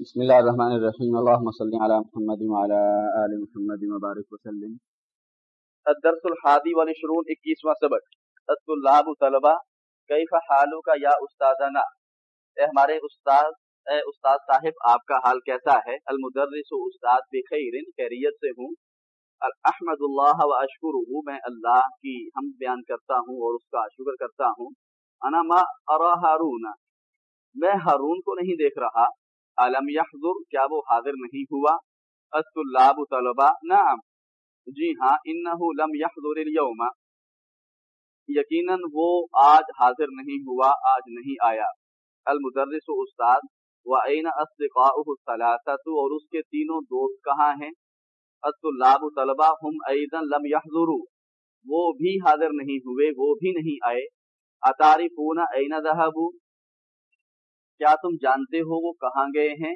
بسم اللہ الرحمن الرحیم۔ اللہم صلی علی محمد وعلی آل محمد مبارک وسلم۔ الدرس الحادی والعشرون اکیسواں سبق۔ الطلاب طلبہ، کیف حالو کا یا استاذنا؟ اے ہمارے استاد اے استاد صاحب، آپ کا حال کیسا ہے؟ المدرس و استاد بخیر خیریت سے ہوں۔ احمد اللہ و اشکر میں اللہ کی ہم بیان کرتا ہوں اور اس کا شکر کرتا ہوں۔ انا ما ارا ہارون۔ میں ہارون کو نہیں دیکھ رہا۔ علم یحضر، کیا وہ حاضر نہیں ہوا؟ الطلاب طلبا نعم. جی ہاں انہو لم یحضر اليوم. یقیناً وہ آج حاضر نہیں ہوا، آج نہیں آیا. المدرس استاد وعین اصدقاؤه الثلاثة، اور اس کے تینوں دوست کہاں ہیں؟ الطلاب طلبا ہم ایضا لم یحضروا. وہ بھی حاضر نہیں ہوئے، وہ بھی نہیں آئے. اتعرفون این ذهبوا؟ کیا تم جانتے ہو وہ کہاں گئے ہیں؟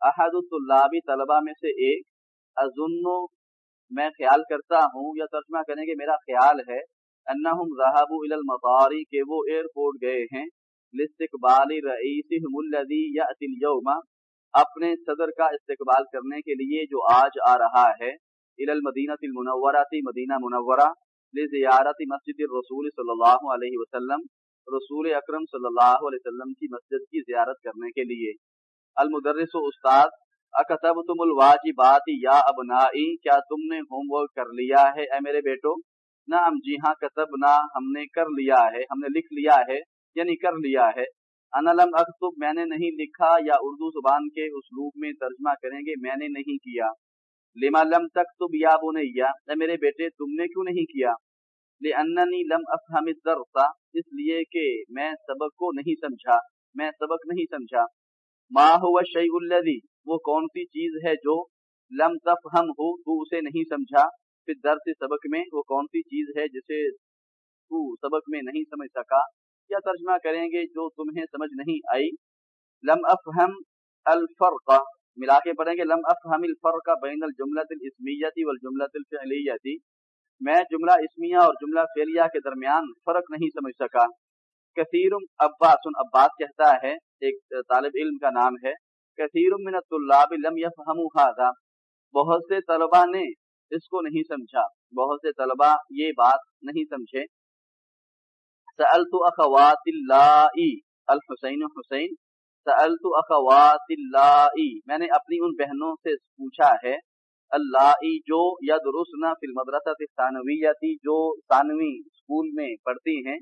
احد الطلابی طلبہ میں سے ایک۔ ازنو میں خیال کرتا ہوں یا ترجمہ کرنے کے میرا خیال ہے انہم ذہبوا الى المطاری کہ وہ ایئرپورٹ گئے ہیں۔ لاستقبال رئیسہم الذی یأتی اليوم اپنے صدر کا استقبال کرنے کے لیے جو آج آ رہا ہے۔ الى المدینہ المنورہ مدینہ منورہ، لزیارت مسجد الرسول صلی اللہ علیہ وسلم۔ رسول اکرم صلی اللہ علیہ وسلم کی مسجد کی زیارت کرنے کے لیے۔ المدرس و استاد اکتب تم الواجبات یا ابنائی، کیا تم نے ہوم ورک کر لیا ہے اے میرے بیٹو؟ نہ ہم جی ہاں کتب نہ ہم نے کر لیا ہے، ہم نے لکھ لیا ہے یعنی کر لیا ہے۔ انلم اکتب، میں نے نہیں لکھا یا اردو زبان کے اسلوب میں ترجمہ کریں گے، میں نے نہیں کیا۔ لما لم تک تکتب یا بنیا، اے میرے بیٹے، تم نے کیوں نہیں کیا؟ لأننی لم افہم الدرس، اس لیے کہ میں سبق کو نہیں سمجھا، میں سبق نہیں سمجھا۔ ما هو الشیء الذی وہ کون سی چیز ہے جو لم تفہم ہو، تو اسے نہیں سمجھا۔ پھر درس سبق میں وہ کون سی چیز ہے جسے تو سبق میں نہیں سمجھ سکا۔ کیا ترجمہ کریں گے جو تمہیں سمجھ نہیں آئی۔ لم افہم الفرق، ملا کے پڑھیں گے، لم افہم الفرق بین الجملۃ الاسمیہ والجملۃ الفعلیہ میں جملہ اسمیہ اور جملہ فعلیہ کے درمیان فرق نہیں سمجھ سکا۔ کثیر عباس عباس کہتا ہے، ایک طالب علم کا نام ہے۔ کثیر من الطلاب لم يفهموا هذا بہت سے طلبہ نے اس کو نہیں سمجھا۔ بہت سے طلبہ یہ بات نہیں سمجھے۔ سألت اخوات اللہ، الحسین حسین، سألت اخوات اللہ۔ میں نے اپنی ان بہنوں سے پوچھا ہے اللہ جو یا درست نہ فل مدرسہ ثانویتی جو ثانوی اسکول میں پڑھتی ہیں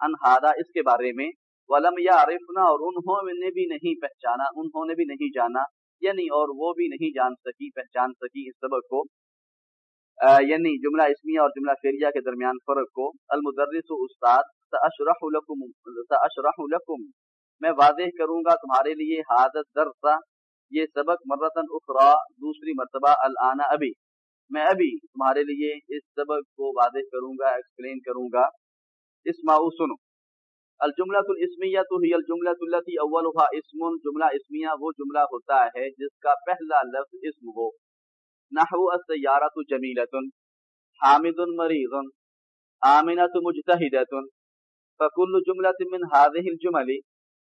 انہارا اس کے بارے میں، ولم یا عرفنا اور انہوں نے بھی نہیں پہچانا، انہوں نے بھی نہیں جانا یعنی اور وہ بھی نہیں جان سکی، پہچان سکی اس سبق کو یعنی جملہ اسمیہ اور جملہ فیریہ کے درمیان فرق کو۔ المدرس و استاد، سأشرح لکم سأشرح لکم میں واضح کروں گا تمہارے لیے حادث درسہ یہ سبق مرتن اخرا دوسری مرتبہ العنا ابھی میں ابھی تمہارے لیے اس سبق کو واضح کروں گا ایکسپلین کروں گا۔ اسماؤ سنو۔ الجملہ الاسمیہ تو ہی الجملہ التی اولها اسم، جملہ اسمیہ وہ جملہ ہوتا ہے جس کا پہلا لفظ اسم ہو۔ نحو السیارۃ جمیلۃ، حامد مریض، آمنۃ مجتہدۃ۔ فکل جملہ من هذه الجمل،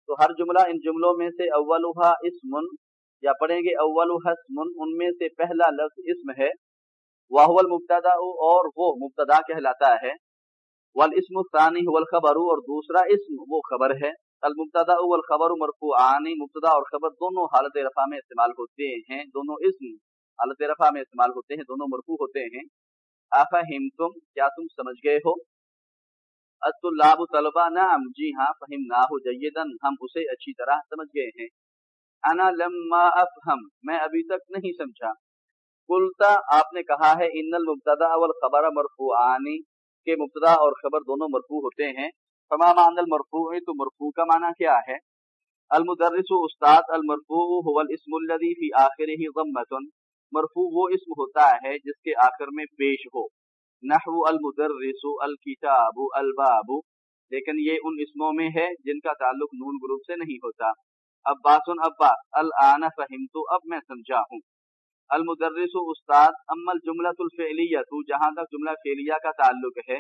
تو ہر جملہ ان جملوں میں سے اولها اسم یا پڑھیں گے اول حسم ان میں سے پہلا لفظ اسم ہے۔ واہ المبتدا، اور وہ مبتدا کہلاتا ہے۔ والاسم الثانی هو الخبر اور دوسرا اسم، وہ خبر ہے۔ المبتدا والخبر مرفوعان، مبتدا اور خبر دونوں حالت رفع میں استعمال ہوتے ہیں۔ دونوں اسم حالت رفع میں استعمال ہوتے ہیں، دونوں مرفوع ہوتے ہیں۔ افہمتم، کیا تم سمجھ گئے ہو؟ الطلاب طلبہ نعم جی ہاں فہمناہ جیدا، ہم اسے اچھی طرح سمجھ گئے ہیں۔ انا لما افہم، میں ابھی تک نہیں سمجھا۔ قلتا، آپ نے کہا ہے، ان المبتدا والخبر مرفوعانی کہ مبتدا اور خبر دونوں مرفوع ہوتے ہیں۔ فما معنی المرفوع، تو مرفوع کا معنی کیا ہے؟ المدرس استاد، المرفوع هو الاسم الذي في اخره ضمه مرفوع وہ اسم ہوتا ہے جس کے آخر میں پیش ہو۔ نحو المدرس الکتاب الباب۔ لیکن یہ ان اسموں میں ہے جن کا تعلق نون گروپ سے نہیں ہوتا۔ عباس عباس الان فہمت اب میں سمجھا ہوں۔ المدرس استاد ام الجملۃ الفعلیہ، تو جہاں تک جملہ فعلیہ کا تعلق ہے،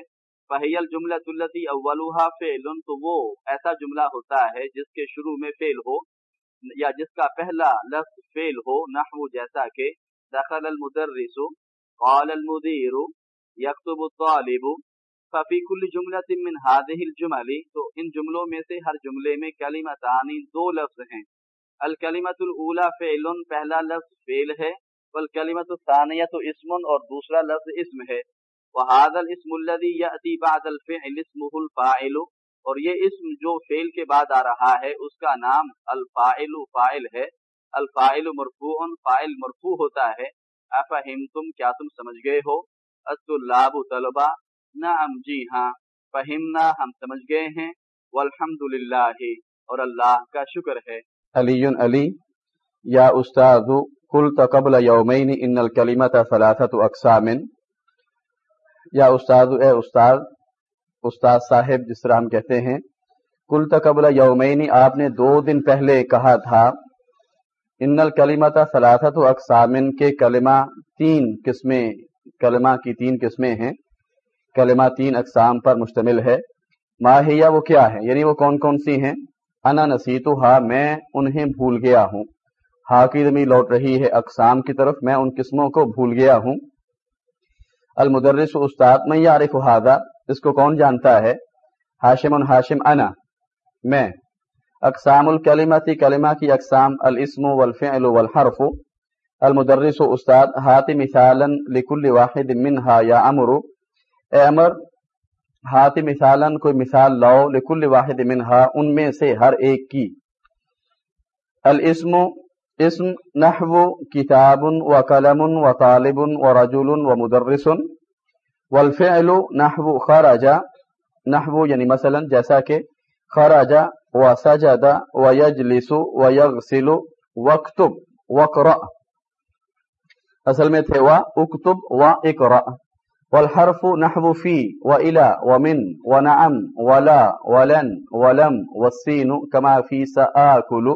فہی الجملۃ التي اولها فعل، تو وہ ایسا جملہ ہوتا ہے جس کے شروع میں فعل ہو، یا جس کا پہلا لفظ فعل ہو، نحو جیسا کہ دخل المدرس، قال المدیر، یکتب الطالب ففی کل جملۃ من هذه الجمل، تو ان جملوں میں سے ہر جملے میں کلمتان یعنی دو لفظ ہیں۔ الکلمت الاولی فعل، پہلا لفظ فعل ہے والکلمت الثانیہ اسم اور دوسرا لفظ اسم ہے۔ وهذا الاسم الذي ياتي بعد الفعل اسمه الفاعل، اور یہ اسم جو فعل کے بعد آ رہا ہے، اس کا نام الفائل فائل ہے۔ الفائل مرفوع فائل مرفوع ہوتا ہے۔ افہم تم کیا تم سمجھ گئے ہو؟ الطلاب طلبا نعم جی ہاں فہمنا ہم سمجھ گئے ہیں والحمد للہ اور اللہ کا شکر ہے۔ علی علی، یا استاد قلت قبل یومین ان الکلمت ثلاثت اقسام۔ یا استاد اے استاد استاد صاحب، جس طرح ہم کہتے ہیں کل تقبل یومینی آپ نے دو دن پہلے کہا تھا، ان الکلیمت سلاثت و اقسامن کے کلمہ تین قسمیں، کلمہ کی تین قسمیں ہیں۔ کلمہ تین اقسام پر مشتمل ہے۔ ماہیا وہ کیا ہے یعنی وہ کون کون سی ہیں؟ انا نسیتو ہا میں انہیں بھول گیا ہوں۔ ہا کی زمین لوٹ رہی ہے اقسام کی طرف، میں ان قسموں کو بھول گیا ہوں۔ المدرس استاد میں یارف ہادا اس کو کون جانتا ہے؟ ہاشم ہاشم انا، میں۔ اقسام الکلمتی کلمہ کی اقسام، الاسم والفعل والحرف۔ المدرس استاد ہاتھ مثالا لکل واحد منہا یا امر۔ اے امر ہاتھ مثالا کوئی مثال لاؤ لکل واحد منہا، ان میں سے ہر ایک کی۔ الاسم، اسم، نحو، کتاب و قلم و طالب و رجل و مدرس۔ والفعل، نحو خرجا نحو یعنی مثلا جیسا کہ خرجا و سجد و یجلس و یغسل وقتب وقرأ اصل میں تھے و اکتب و اقرأ۔ والحرف نحو في وإلى ومن ونعم ولا ولن ولم والسين كما في سآكل.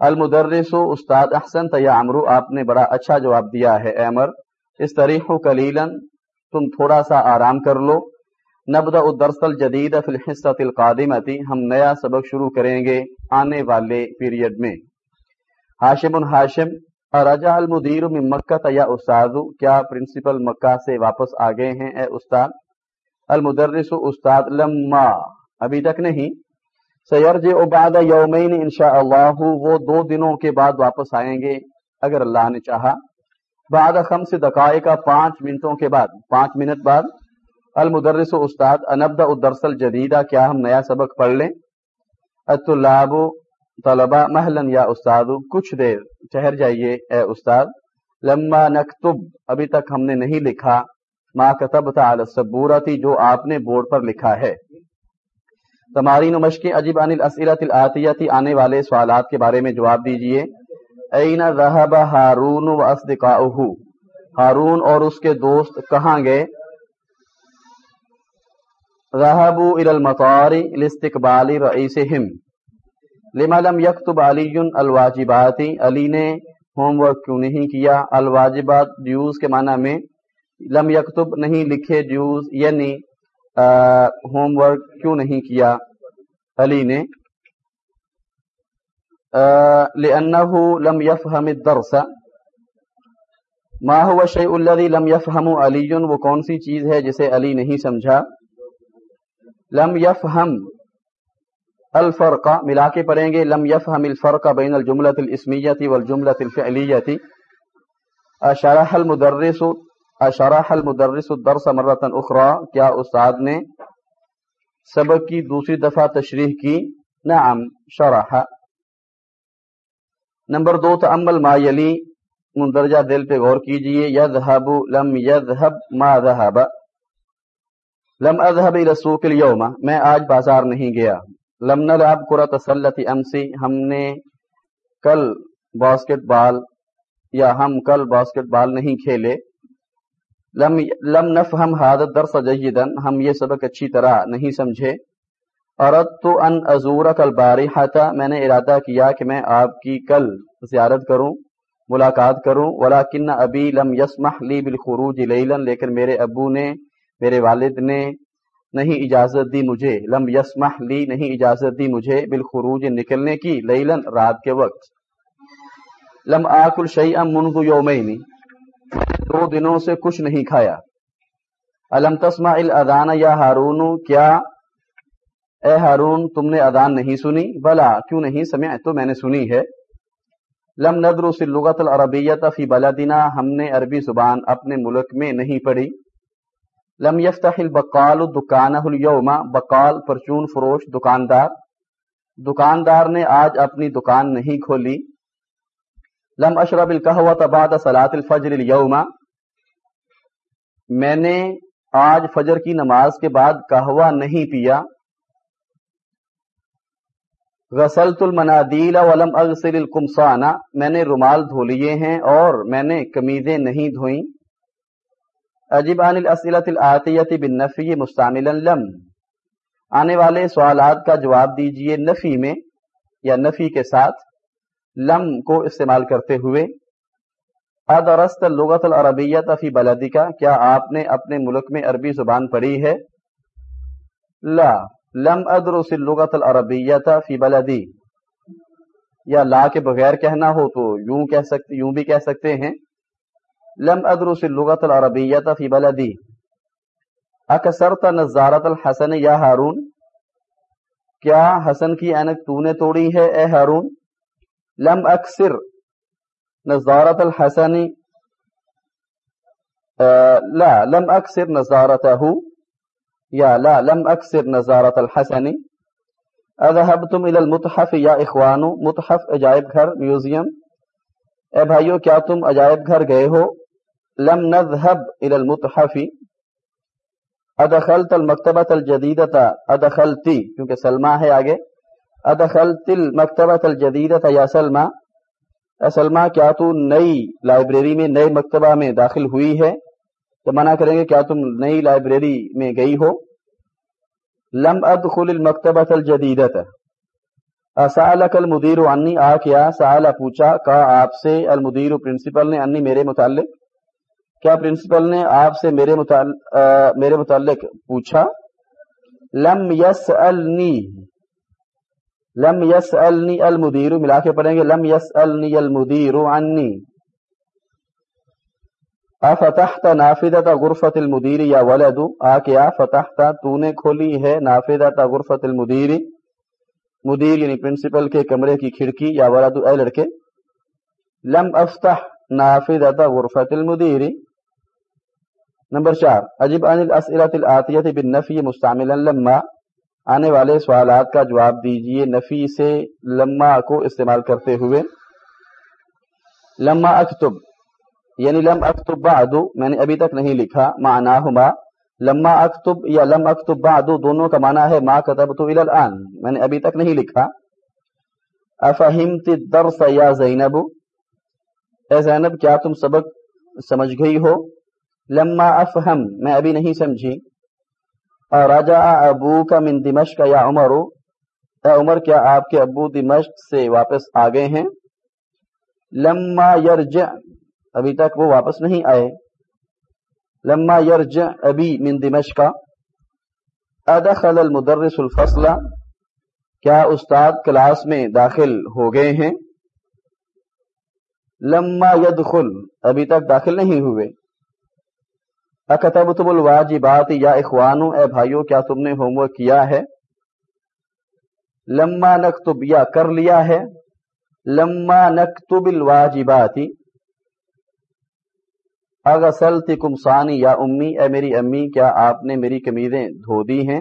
المدرس استاد احسن یا عمرو آپ نے بڑا اچھا جواب دیا ہے امر اس طریح کلیلا تم تھوڑا سا آرام کر لو۔ نبدا الدرس الجدید فی الحصۃ القادمتی ہم نیا سبق شروع کریں گے آنے والے پیریڈ میں۔ ہاشم الحاشم رجا المدیر من مکہ یا استاد، کیا پرنسپل مکہ سے واپس آ گئے ہیں اے استاد؟ المدرس استاد لما۔ ابھی تک نہیں۔ سیرج بعد یومین انشاء اللہ وہ دو دنوں کے بعد واپس آئیں گے، اگر اللہ نے چاہا۔ بعد خمس دقائق کا پانچ منٹوں کے بعد، پانچ منٹ بعد۔ المدرس استاد انبد الدرس الجدیدہ، کیا ہم نیا سبق پڑھ لیں؟ الطلاب طلبا محلن یا استاد، کچھ دیر ٹھہر جائیے، اے استاد۔ لما نکتب، ابھی تک ہم نے نہیں لکھا۔ ما کتب تعالی السبورتی جو آپ نے بورڈ پر لکھا ہے۔ تمارین و مشقیں عجیب عن الاسئلت الاتیتی آنے والے سوالات کے بارے میں جواب دیجیے۔ این ذهب ہارون و اصدقاؤہ۔ ہارون اور اس کے دوست کہاں گئے؟ ذهبوا الى المطار لاستقبال رئیسہم۔ لما لم یکتب علی الواجبات؟ علی نے ہوم ورک کیوں نہیں کیا؟ الواجبات ڈیوز کے معنی میں لم یکتب نہیں لکھے ڈیوز یعنی ہوم ورک کیوں نہیں کیا؟ علی نے لأنه لم يفهم الدرس۔ ما هو الشيء الذي لم يفهم علي وہ کون سی چیز ہے جسے علی نہیں سمجھا؟ لم يفهم الفرق ملا کے پڑھیں گے، لم يفهم الفرق بين الجملة الاسمية والجملة الفعلية اشرح المدرس اشرح المدرس الدرس مرة اخرى۔ کیا استاد نے سبق کی دوسری دفعہ تشریح کی؟ نعم، شرح۔ نمبر دو تعمل ما یلی۔ مندرجہ دل پہ غور کیجیے یذهب لم یذهب ما ذهب لم اذهب الى السوق اليوم۔ میں آج بازار نہیں گیا۔ لم نلعب كرة السلة امسی، ہم نے کل باسکٹ بال یا ہم کل باسکٹ بال نہیں کھیلے۔ لم لم نفهم هذا الدرس جيدا ہم یہ سبق اچھی طرح نہیں سمجھے۔ اردت ان ازور کل بارحتا میں نے ارادہ کیا کہ میں آپ کی کل زیارت کروں، ملاقات کروں، ولیکن ابی لم یسمح لی بالخروج لیلا، لیکن میرے ابو نے، میرے والد نے نہیں اجازت دی مجھے، لم یسمح لی نہیں اجازت دی مجھے بالخروج نکلنے کی لیلن رات کے وقت۔ لم آکل شیئا منذ یومینی دو دنوں سے کچھ نہیں کھایا۔ الم تسمع الادان یا ہارون، کیا اے ہارون تم نے ادان نہیں سنی؟ بلا، کیوں نہیں؟ سمع تو میں نے سنی ہے۔ لم ندرس اللغت العربیت فی بلدنا، ہم نے عربی زبان اپنے ملک میں نہیں پڑھی۔ لم یفتح البقال دکانہ اليوم بقال پرچون فروش دکاندار۔ دکاندار نے آج اپنی دکان نہیں کھولی۔ لم اشرب القهوۃ بعد صلاۃ الفجر اليوم میں نے آج فجر کی نماز کے بعد قہوہ نہیں پیا۔ غسلت المنادیل ولم اغسل القمصانہ میں نے رومال دھو لیے ہیں اور میں نے کمیزیں نہیں دھوئیں۔ عجیب عن الاسئلت الاتیت بالنفی مستعملا لم. آنے والے سوالات کا جواب دیجیے نفی میں یا نفی کے ساتھ لم کو استعمال کرتے ہوئے. ادرست لغت العربیت فی بلدی کا کیا آپ نے اپنے ملک میں عربی زبان پڑھی ہے؟ لا. لم ادرس اللغت العربیت فی بلدی یا لا کے بغیر کہنا ہو تو یوں کہہ سکتے یوں بھی کہہ سکتے ہیں. لم ادرس اللغت العربیت فی بلدی. اکثرت نظارت الحسن، یا ہارون؟ کیا حسن کی اینک تو نے توڑی ہے، اے ہارون؟ لم اکثر نظارت الحسن لا، لم اکثر نظارته یا لا، لم اکثر نظارت الحسن. اذهبتم الى المتحف، یا اخوانو، متحف، عجائب گھر میوزیم اے بھائیو، کیا تم عجائب گھر گئے ہو؟ لم نذهب الى المتحف. ادخلت المکتبۃ الجدیدۃ ادخلتی کیونکہ سلمہ ہے آگے. ادخلت المکتبۃ الجدیدۃ یا سلمہ. اے سلمہ، کیا تو نئی لائبریری میں، نئے مکتبہ میں داخل ہوئی ہے؟ تو منع کریں گے، کیا تم نئی لائبریری میں گئی ہو؟ لم ادخل المکتبۃ الجدیدت اسالک المدیر انی آ، کیا؟ سال پوچھا کا آپ سے المدیر پرنسپل نے، انی، میرے متعلق. کیا پرنسپل نے آپ سے میرے متعلق میرے متعلق پوچھا؟ لم یس لم یس المدیر، ملا کے پڑھیں گے، لم یس المدیر انی افتحت نافذت غرفت المدیر یا ولد؟ آ کیا فتحت، تو نے کھولی ہے نافذت غرفت المدیر۔ مدیر یعنی پرنسپل کے کمرے کی کھڑکی یا ولد؟ اے لڑکے، لم افتح نافذت غرفت المدیر۔ نمبر چار عجب عن الاسئلت الاتیت بالنفی مستعملا لما آنے والے سوالات کا جواب دیجیے نفی سے لما کو استعمال کرتے ہوئے۔ لما اکتب یعنی لم اکتب بعد، میں نے ابھی تک نہیں لکھا معنی ہما لما اکتب یا لم اکتب بعد، دونوں کا معنی ہے ما کتبت الى الان میں نے ابھی تک نہیں لکھا۔ افہمت الدرس یا زینب؟ اے زینب، کیا تم سبق سمجھ گئی ہو؟ لما افہم، میں ابھی نہیں سمجھی۔ اور راجا ابو کا من دمشق، یا عمر، اے عمر، کیا آپ کے ابو دمشق سے واپس آ گئے ہیں؟ لما یرجع، ابھی تک وہ واپس نہیں آئے۔ لما یرجع ابھی من دمشق، ادخل المدرس الفصل، کیا استاد کلاس میں داخل ہو گئے ہیں؟ لما يدخل ابھی تک داخل نہیں ہوئے۔ اکتبتم الواجبات یا اخوانو، اے بھائیو، کیا تم نے ہوم ورک کیا ہے؟ لما نکتب، یا کر لیا ہے؟ لما نکتب الواجبات اغسلت کمسانی یا امی، اے میری امی، کیا آپ نے میری کمیزیں دھو دی ہیں؟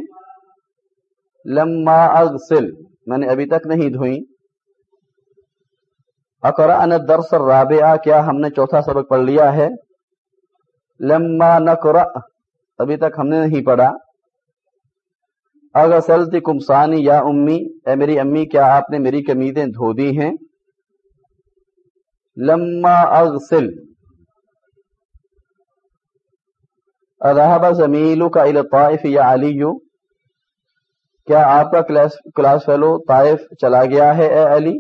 لما اغسل، میں نے ابھی تک نہیں دھوئی اقرا ان درس الرابعہ، کیا ہم نے چوتھا سبق پڑھ لیا ہے؟ لما نقرا ابھی تک ہم نے نہیں پڑھا۔ اغسلت کمسانی یا امی، اے میری امی، کیا آپ نے میری کمیزیں دھو دی ہیں؟ لما اغسل۔ اذهب زمیلک الى الطائف یا علی، کیا آپ کا کلاس کلاس فیلو طائف چلا گیا ہے، اے علی؟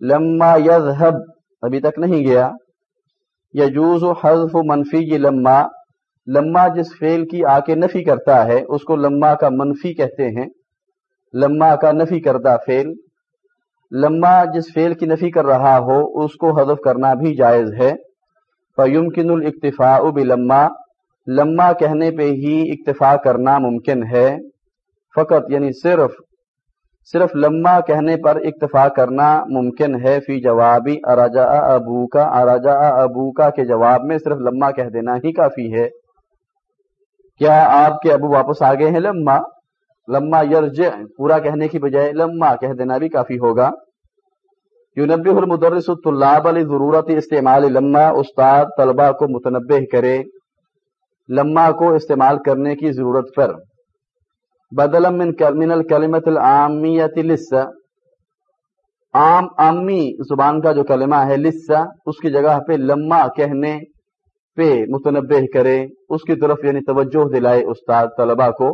لما یذهب، ابھی تک نہیں گیا۔ یجوز حذف منفی لما لما جس فیل کی آ کے نفی کرتا ہے، اس کو لما کا منفی کہتے ہیں۔ لما کا نفی کردہ فیل لما جس فیل کی نفی کر رہا ہو، اس کو حذف کرنا بھی جائز ہے۔ فیمکن الاکتفاء بلما۔ لما کہنے پہ ہی اکتفا کرنا ممکن ہے۔ فقط یعنی صرف صرف لما کہنے پر اکتفا کرنا ممکن ہے، فی جوابی اراجا ابو کا اراجا ابو کا کے جواب میں صرف لما کہہ دینا ہی کافی ہے۔ کیا آپ کے ابو واپس آ گئے ہیں؟ لما لما یرجع، پورا کہنے کی بجائے لما کہہ دینا بھی کافی ہوگا۔ یونبی المدرس الطلاب علی ضرورت استعمال لما استاد، طلبہ کو متنبع کرے۔ لما کو استعمال کرنے کی ضرورت پر۔ بدل من من الکلمت العامیت لسا عام عامی زبان کا جو کلمہ ہے لسا اس کی جگہ پہ لما کہنے پہ متنبع کرے اس کی طرف یعنی توجہ دلائے استاد طلبہ کو۔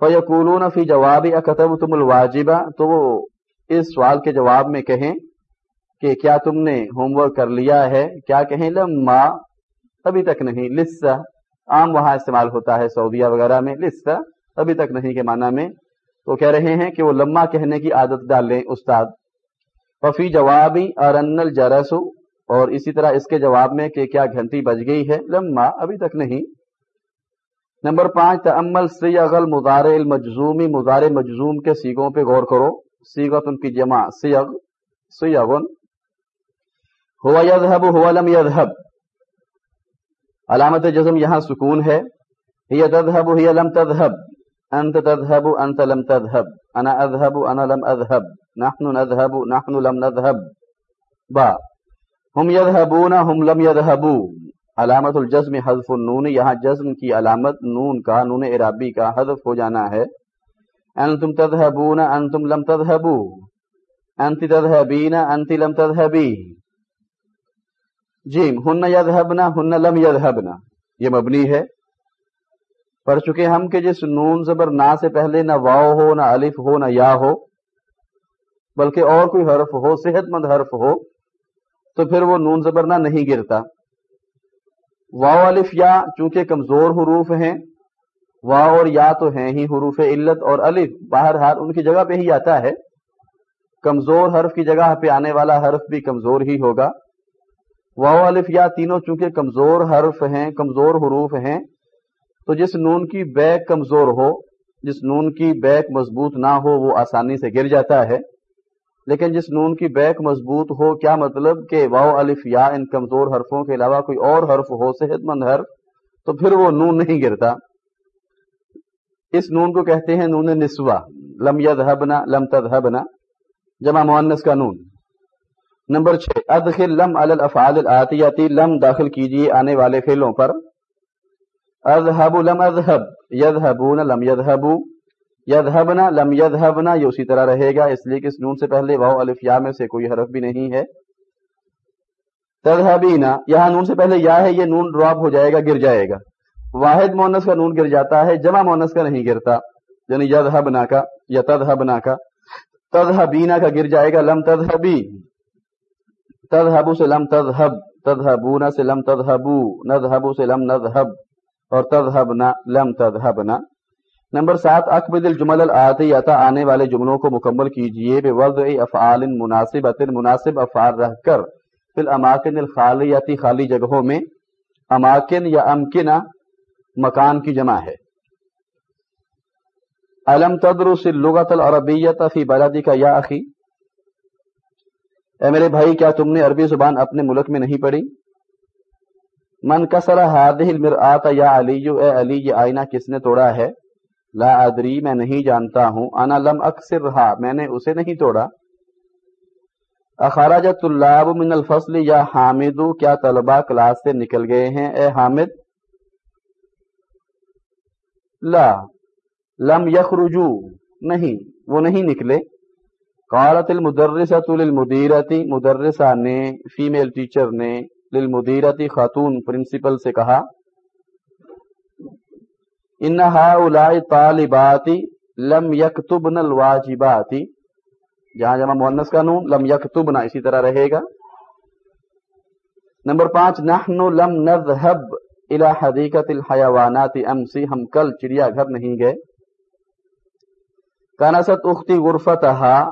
فیقولون فی جواب اکتب تم الواجبہ، تو وہ اس سوال کے جواب میں کہیں کہ کیا تم نے ہوم ورک کر لیا ہے؟ کیا کہیں؟ لما، ابھی تک نہیں لسا عام وہاں استعمال ہوتا ہے سعودیہ وغیرہ میں لسا ابھی تک نہیں کے معنی میں، تو کہہ رہے ہیں کہ وہ لمحہ کہنے کی عادت ڈال لیں استاد۔ وفی جوابی ارن الجرس، اور اسی طرح اس کے جواب میں کہ کیا گھنٹی بج گئی ہے؟ لمحہ ابھی تک نہیں۔ نمبر پانچ تمل سیغ المزار المجزومی مزار مجزوم کے سیگوں پہ غور کرو۔ سیغت ان کی جمع سیغ سیغن ہوا یذہب ہوا لم یذہب۔ علامت جزم یہاں سکون ہے۔ ہی تذہب ہی لم تذہب۔ انت تذهب انت لم تذهب. انا اذهب انا لم اذهب نحن نذهب، نحن لم نذهب. با. هم يذهبون، هم لم يذهبوا علامت الجزم حذف النون. یہاں جزم کی علامت نون کا، نون عرابی کا حذف ہو جانا ہے. انتم تذهبون انتم لم تذهبوا انت تذهبين انت لم تذهبي جیم. ہن یذهبنا ہن لم یذهبنا یہ مبنی ہے. پڑھ چکے ہم کہ جس نون زبر نا سے پہلے نہ واؤ ہو، نہ الف ہو، نہ یا ہو، بلکہ اور کوئی حرف ہو، صحت مند حرف ہو، تو پھر وہ نون زبر نہ نہیں گرتا۔ واؤ الف یا چونکہ کمزور حروف ہیں واؤ اور یا تو ہیں ہی حروف علت اور الف باہر ہار ان کی جگہ پہ ہی آتا ہے۔ کمزور حرف کی جگہ پہ آنے والا حرف بھی کمزور ہی ہوگا۔ واؤ الف یا تینوں چونکہ کمزور حرف ہیں، کمزور حروف ہیں تو جس نون کی بیک کمزور ہو، جس نون کی بیک مضبوط نہ ہو، وہ آسانی سے گر جاتا ہے۔ لیکن جس نون کی بیک مضبوط ہو، کیا مطلب کہ واؤ الف یا ان کمزور حرفوں کے علاوہ کوئی اور حرف ہو، صحت مند حرف، تو پھر وہ نون نہیں گرتا۔ اس نون کو کہتے ہیں نون نسوا لم یدہبنا لم تدہبنا جمع مونس کا نون۔ نمبر چھ، ادخل لم الافعال الاتیاتی لم داخل کیجیے آنے والے فعلوں پر۔ اذهب لم اذهب يذهبون لم يذهبوا، يذهبنا لم يذهبنا، یہ اسی طرح رہے گا، اس لیے کہ اس نون سے پہلے واو الف یا میں سے کوئی حرف بھی نہیں ہے۔ تذهبینا، یہاں نون سے پہلے یا ہے، یہ نون ڈراپ ہو جائے گا، گر جائے گا۔ واحد مونس کا نون گر جاتا ہے، جمع مونس کا نہیں گرتا۔ یعنی یذهبنا کا، یا تذهبنا کا۔ تذهبینا کا گر جائے گا، لم تذهبی۔ تذهبو سے لم تذهب تذهبون سے لم تذهبو، نذهبو سے لم نذهب۔ اور تذہبنا لم تذہبنا نمبر سات اکبد الجمل الآتی عطا آنے والے جملوں کو مکمل کیجیے بے وضع افعال مناسبت، مناسب افعال رہ کر۔ فی الاماکن الخالیتی، خالی جگہوں میں۔ اماکن یا امکنہ مکان کی جمع ہے۔ علم تدرس اللغت العربیت فی بلدی کا یا اخی؟ اے میرے بھائی، کیا تم نے عربی زبان اپنے ملک میں نہیں پڑھی؟ من کسر ہادہ المرآت یا علی، اے علی، یہ آئینہ کس نے توڑا ہے؟ لا ادری، میں نہیں جانتا ہوں، انا لم اکثر رہا میں نے اسے نہیں توڑا۔ اخراجت الطلاب من الفصل یا حامدو کیا طلبہ کلاس سے نکل گئے ہیں؟ اے حامد۔ لا، لم یخرجو، نہیں، وہ نہیں نکلے۔ قالت المدرسة للمدیرتی مدرسہ نے فیمیل ٹیچر نے للمدیرتی خاتون پرنسپل سے کہا ان انہا طالباتی لم یکتبن الواجباتی جہاں جمع مونس کا نون، لم یکتبنا اسی طرح رہے گا۔ نمبر پانچ، نحن لم نذهب الى حدیقت الحیوانات امسی، ہم کل چڑیا گھر نہیں گئے۔ کانست اختی غرفتہا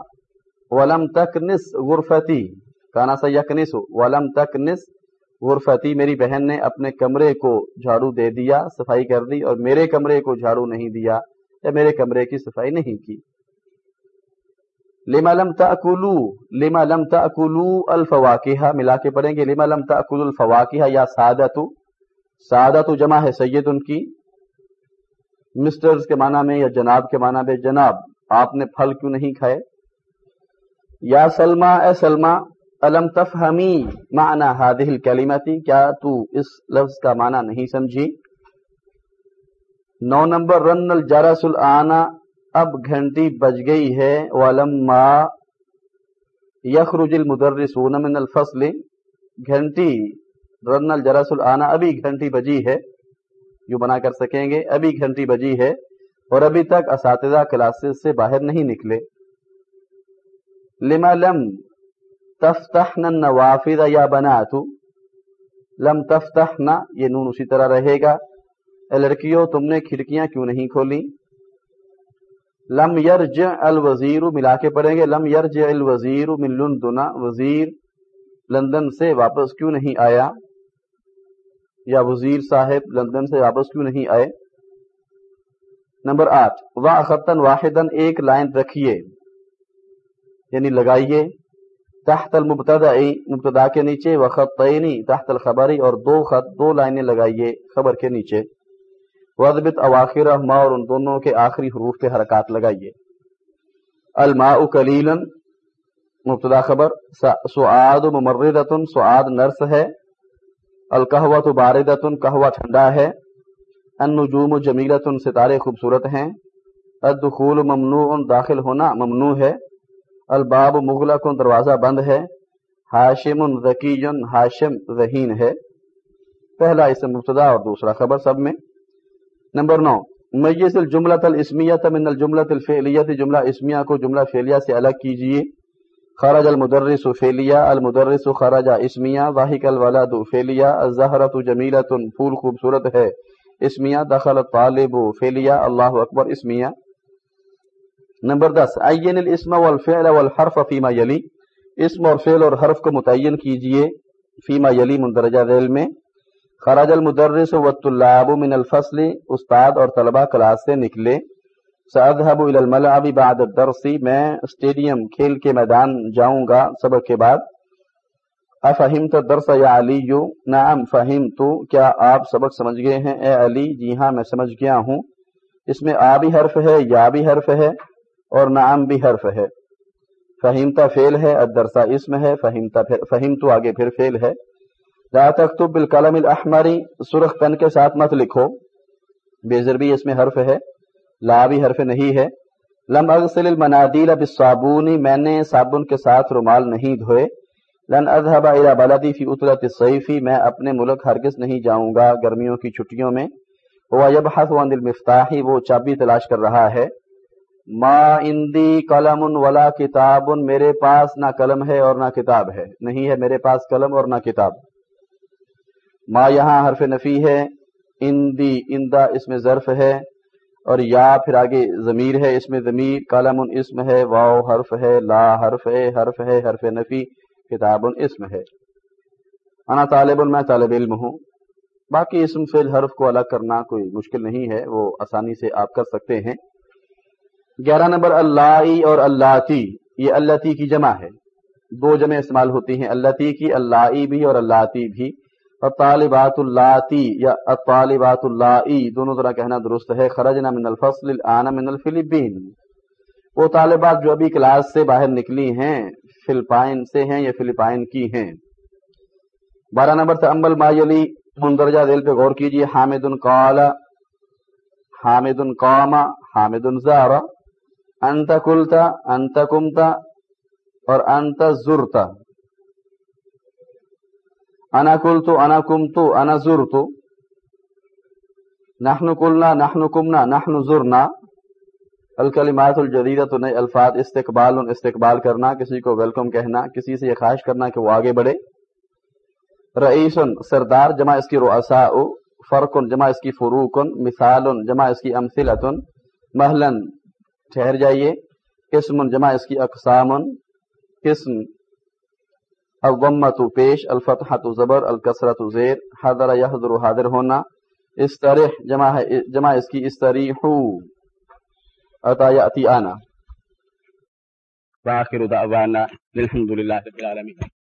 ولم تکنس غرفتی. کانا سا یکنس ولم تکنس غرفتی میری بہن نے اپنے کمرے کو جھاڑو دے دیا، صفائی کر دی اور میرے کمرے کو جھاڑو نہیں دیا، یا میرے کمرے کی صفائی نہیں کی۔ لما لم تاکلو لما لم تاکلو الفواقہ ملا کے پڑھیں گے، لما لم تاکلو الفواقہ یا سعادت سعادت جمع ہے سید ان کی۔ مسٹرز کے معنی میں یا جناب کے معنی میں، جناب، آپ نے پھل کیوں نہیں کھائے؟ یا سلما اے سلما الم تفہمی معنی هذه الکلمتی، کیا تو اس لفظ کا معنی نہیں سمجھی؟ نو نمبر، رن الجرس الآنا اب گھنٹی بج گئی ہے، ولما یخرج المدرسون من الفصل۔ گھنٹی، رن الجرس الآنا ابھی گھنٹی بجی ہے۔ جو بنا کر سکیں گے، ابھی گھنٹی بجی ہے اور ابھی تک اساتذہ کلاسز سے باہر نہیں نکلے۔ لما لم تفتحنا النوافذ یا بنات. لم تفتحنا، یہ نون اسی طرح رہے گا. اے لڑکیوں تم نے کھڑکیاں کیوں نہیں کھولی؟ لم یرجع الوزیر، ملا کے پڑھیں گے. لم یرجع الوزیر من لندن، وزیر لندن سے واپس کیوں نہیں آیا؟ یا وزیر صاحب لندن سے واپس کیوں نہیں آئے؟ نمبر آٹھ وا خطن واحدن ایک لائن رکھیے یعنی لگائیے. تحت المبتدا مبتدا کے نیچے و خطینی تحت الخبری اور دو خط، دو لائنیں لگائیے خبر کے نیچے۔ وضبط اواخر ما اور ان دونوں کے آخری حروف پہ حرکات لگائیے۔ الماء کلیلا مبتدا خبر سعاد ممردۃ سعاد نرس ہے۔ القہوۃ باردۃ قہوہ ٹھنڈا ہے۔ النجوم جمیلۃ ستارے خوبصورت ہیں۔ الدخول ممنوع، داخل ہونا ممنوع ہے۔ الباب مغلق دروازہ بند ہے، ہاشم ذکی ہاشم ذہین ہے۔ پہلا اسم مبتدا اور دوسرا خبر سب میں۔ نمبر نو میس الجملۃ الاسمیت من الجملۃ الفعلیت جملہ اسمیہ کو جملہ فعلیہ سے الگ کیجیے خرج المدرس فعلیہ، المدرس خرج اسمیہ واحق الولد فعلیہ، الزہرۃ جمیلۃ، پھول خوبصورت ہے۔ اسمیہ دخل طالب فعلیہ، اللہ اکبر اسمیہ۔ نمبر دس عین الاسم والفعل والحرف فیما یلی۔ اسم اور فعل اور حرف کو متعین کیجیے فیما یلی مندرجہ ذیل میں۔ خراج المدرس والطلاب من الفصل، استاد اور طلبہ کلاس سے نکلے۔ ساذهب الى الملعب بعد الدرس، میں اسٹیڈیم، کھیل کے میدان جاؤں گا سبق کے بعد۔ افہمت الدرس یا علی؟ نعم، فہمت۔ کیا آپ سبق سمجھ گئے ہیں؟ اے علی جی ہاں میں سمجھ گیا ہوں۔ اس میں آ بھی حرف ہے، یا بھی حرف ہے۔ اور نعم بھی حرف ہے۔ فہمتا فیل ہے ادرسا اسم ہے۔ فہمتا فہم تو آگے پھر فیل ہے۔ لا تکتب بالقلم الاحمری سرخ پن کے ساتھ مت لکھو۔ بیزر بھی اس میں حرف ہے۔ لا بھی حرف نہیں ہے۔ لم اغسل المنادیل بالصابون، میں نے صابن کے ساتھ رومال نہیں دھوئے۔ لن اذهب الى بلدی فی اطلت الصیفی میں اپنے ملک ہرگز نہیں جاؤں گا گرمیوں کی چھٹیوں میں۔ وہ یبحث عن المفتاح، وہ چابی تلاش کر رہا ہے۔ ما اندی قلم ولا کتاب میرے پاس نہ قلم ہے اور نہ کتاب ہے۔ نہیں ہے میرے پاس قلم اور نہ کتاب۔ ما یہاں حرف نفی ہے۔ اندی اندا اس میں ظرف ہے۔ اور یا پھر آگے ضمیر ہے، اس میں ضمیر قلم اسم ہے واؤ حرف ہے، لا حرف ہے حرف ہے، حرف نفی، کتاب اسم ہے۔ انا طالب، میں طالب علم ہوں۔ باقی اسم فعل حرف کو الگ کرنا کوئی مشکل نہیں ہے، وہ آسانی سے آپ کر سکتے ہیں۔ گیارہ نمبر اللہ اور اللہ یہ اللہ کی جمع ہے۔ دو جمع استعمال ہوتی ہیں اللہ کی اللہ بھی اور اللہ بھی۔ اور طالبات اللہ یا طالبات اللہ دونوں طرح کہنا درست ہے۔ خرجنا من الفصل، الان من الفلپین وہ طالبات جو ابھی کلاس سے باہر نکلی ہیں، فلپائن سے ہیں یا فلپائن کی ہیں۔ بارہ نمبر سے امبل مایلی مندرجہ دل پہ غور کیجیے حامد قال حامد قام حامد زارا انت کلتا انت کمتا اور انت زرتا انا کلتو انا کمتو انا زرتو نحن کلنا نحن کمنا نحن زرنا. الکلمات الجدیدہ تو نئے الفاظ استقبال استقبال کرنا، کسی کو ویلکم کہنا، کسی سے یہ خواہش کرنا کہ وہ آگے بڑھے. رئیس سردار، جمع اس کی رؤساء. فرقن، جمع اس کی فروقن. مثال جمع اس کی امثلتن. محلن ٹھہر جائیے۔ قسم جمع اس کی اقسام۔ قسم الغمت پیش الفتحت زبر الکسرت زیر حضر یحضر، حاضر ہونا۔ استرح جمع ہے، جمع اس کی استریحو عطا یاتی آنا۔ واخر دعوانا الحمد لله رب العالمين